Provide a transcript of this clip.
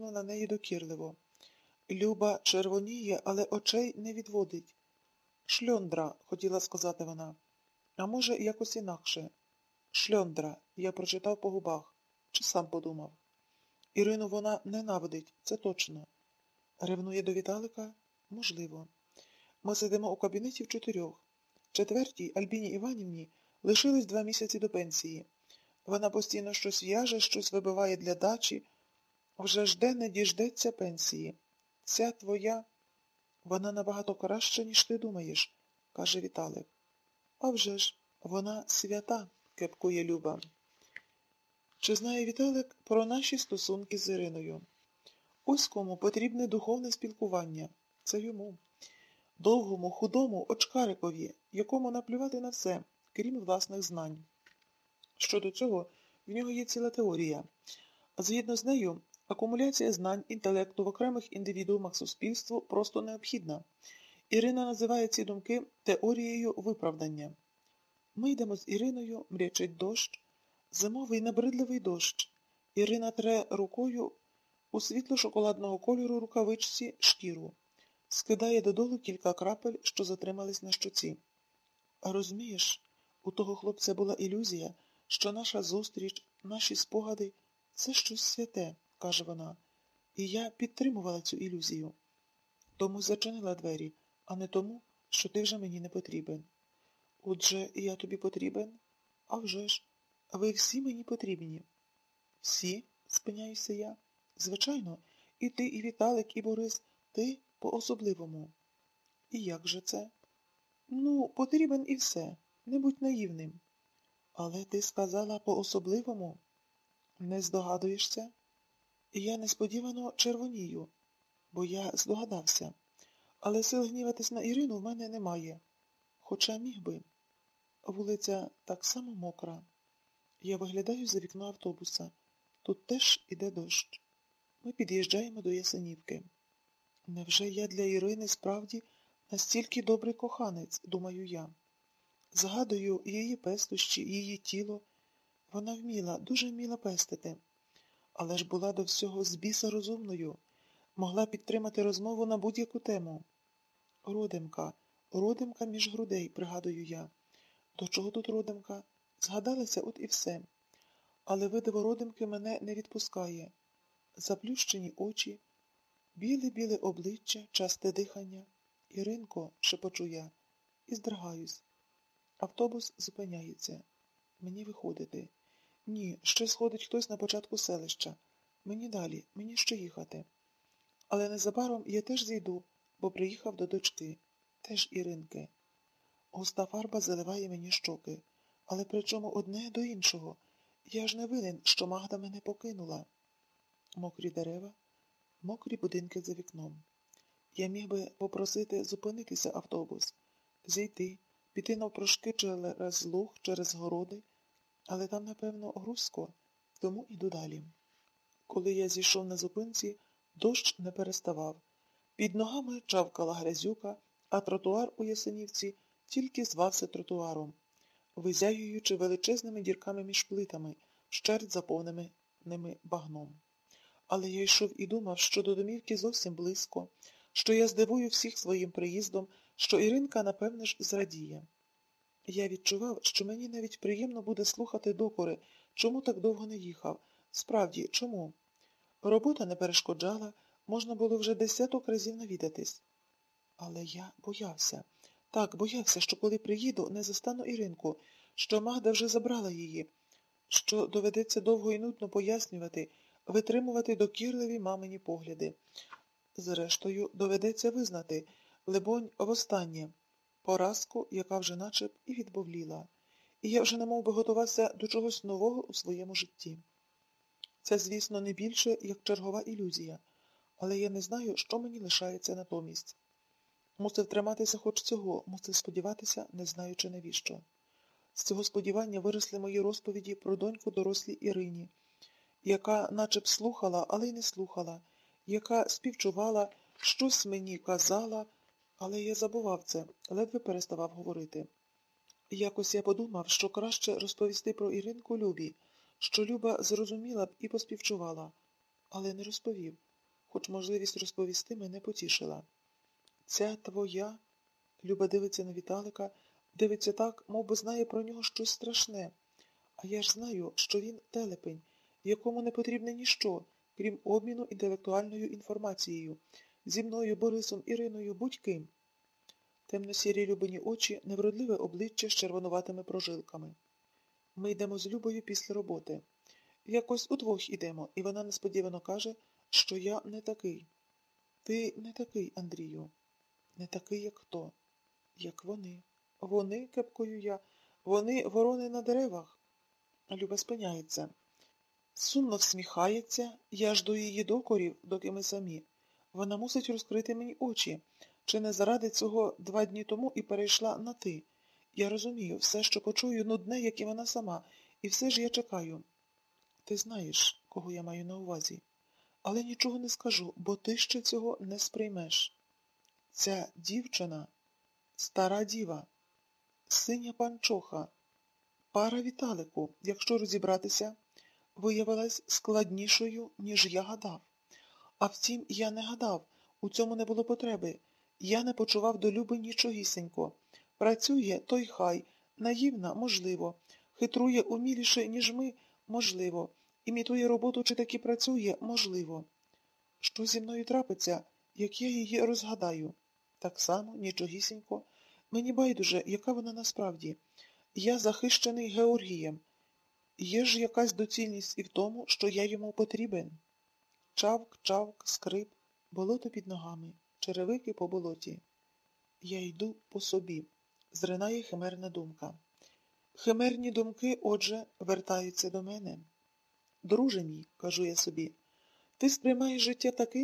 на неї докірливо. Люба червоніє, але очей не відводить. Шльондра, хотіла сказати вона. А може, якось інакше. Шльондра, я прочитав по губах. Чи сам подумав? Ірину вона ненавидить, це точно. Ревнує до Віталика? Можливо. Ми сидимо у кабінеті в чотирьох. Четвертій Альбіні Іванівні лишилось два місяці до пенсії. Вона постійно щось в'яже, щось вибиває для дачі. Вже жде не діждеться пенсії. Ця твоя, вона набагато краща, ніж ти думаєш, каже Віталик. А вже ж, вона свята, кепкує Люба. Чи знає Віталик про наші стосунки з Іриною? Ось кому потрібне духовне спілкування. Це йому. Довгому, худому, очкарикові, якому наплювати на все, крім власних знань. Щодо цього, в нього є ціла теорія. Згідно з нею, акумуляція знань інтелекту в окремих індивідуумах суспільству просто необхідна. Ірина називає ці думки теорією виправдання. Ми йдемо з Іриною, мрячить дощ, зимовий набридливий дощ. Ірина тре рукою у світло-шоколадного кольору рукавичці шкіру, скидає додолу кілька крапель, що затримались на щоці. Розумієш, у того хлопця була ілюзія, що наша зустріч, наші спогади це щось святе, каже вона, і я підтримувала цю ілюзію. Тому зачинила двері, а не тому, що ти вже мені не потрібен. Отже, я тобі потрібен? А вже ж, ви всі мені потрібні. Всі? спиняюся я. Звичайно, і ти, і Віталик, і Борис, ти по-особливому. І як же це? Ну, потрібен і все. Не будь наївним. Але ти сказала по-особливому. Не здогадуєшся? Я несподівано червонію, бо я здогадався. Але сил гніватись на Ірину в мене немає. Хоча міг би. Вулиця так само мокра. Я виглядаю за вікно автобуса. Тут теж іде дощ. Ми під'їжджаємо до Ясенівки. Невже я для Ірини справді настільки добрий коханець, думаю я. Згадую її пестощі, її тіло. Вона вміла, дуже вміла пестити, але ж була до всього з біса розумною, могла підтримати розмову на будь-яку тему. Родимка, родимка між грудей, пригадую я. До чого тут родимка? Згадалася от і все. Але видиво родимки мене не відпускає. Заплющені очі, біле-біле обличчя, часте дихання. Іринко, шепочу я, і здрагаюсь. Автобус зупиняється. Мені виходити. Ні, ще сходить хтось на початку селища. Мені далі, мені ще їхати. Але незабаром я теж зійду, бо приїхав до дочки, теж Іринки. Густа фарба заливає мені щоки, але причому одне до іншого. Я ж не винен, що Магда мене покинула. Мокрі дерева, мокрі будинки за вікном. Я міг би попросити зупинитися автобус, зійти, піти навпрошки через луг, через городи, але там, напевно, грузько, тому іду далі. Коли я зійшов на зупинці, дощ не переставав. Під ногами чавкала грязюка, а тротуар у Ясенівці тільки звався тротуаром, визяюючи величезними дірками між плитами, щерть заповненими ними багном. Але я йшов і думав, що до домівки зовсім близько, що я здивую всіх своїм приїздом, що Іринка, напевне ж, зрадіє. Я відчував, що мені навіть приємно буде слухати докори, чому так довго не їхав. Справді, чому? Робота не перешкоджала, можна було вже десяток разів навідатись. Але я боявся. Так, боявся, що коли приїду, не застану Іринку, що Магда вже забрала її, що доведеться довго і нудно пояснювати, витримувати докірливі мамині погляди. Зрештою, доведеться визнати, либонь, востаннє, поразку, яка вже начеб і відбовліла, і я вже не мов би готувався до чогось нового у своєму житті. Це, звісно, не більше, як чергова ілюзія, але я не знаю, що мені лишається натомість. Мусив триматися хоч цього, мусив сподіватися, не знаючи навіщо. З цього сподівання виросли мої розповіді про доньку дорослій Ірині, яка наче б слухала, але й не слухала, яка співчувала, щось мені казала, але я забував це, ледве переставав говорити. Якось я подумав, що краще розповісти про Іринку Любі, що Люба зрозуміла б і поспівчувала, але не розповів. хоч можливість розповісти мене потішила. Ця твоя, Люба дивиться на Віталика, дивиться так, мов би знає про нього щось страшне. А я ж знаю, що він телепень, якому не потрібне ніщо, крім обміну інтелектуальною інформацією. Зі мною, Борисом, Іриною, будь-ким. Темно-сірі любині очі, невродливе обличчя з червонуватими прожилками. Ми йдемо з Любою після роботи. Якось удвох ідемо, і вона несподівано каже, що я не такий. Ти не такий, Андрію. Не такий, як хто. Як вони. Вони, кепкою я, вони ворони на деревах. Люба спиняється. Сумно всміхається, я жду її докорів, доки ми самі. Вона мусить розкрити мені очі. Чи не заради цього два дні тому і перейшла на ти? Я розумію, все, що почую, нудне, як і вона сама, і все ж я чекаю. Ти знаєш, кого я маю на увазі, але нічого не скажу, бо ти ще цього не сприймеш. Ця дівчина стара діва, синя панчоха, пара Віталику, якщо розібратися, виявилась складнішою, ніж я гадав. А втім, я не гадав, у цьому не було потреби. Я не почував до Люби нічогісінько. Працює, той хай, наївна, можливо, хитрує уміліше, ніж ми, можливо, імітує роботу чи таки працює, можливо. Що зі мною трапиться, як я її розгадаю? Так само, нічогісінько. Мені байдуже, яка вона насправді. Я захищений Георгієм. Є ж якась доцільність і в тому, що я йому потрібен. Чавк, чавк, скрип, болото під ногами, черевики по болоті. Я йду по собі, зринає химерна думка. Химерні думки, отже, вертаються до мене. Друже мій, кажу я собі, ти сприймаєш життя таким,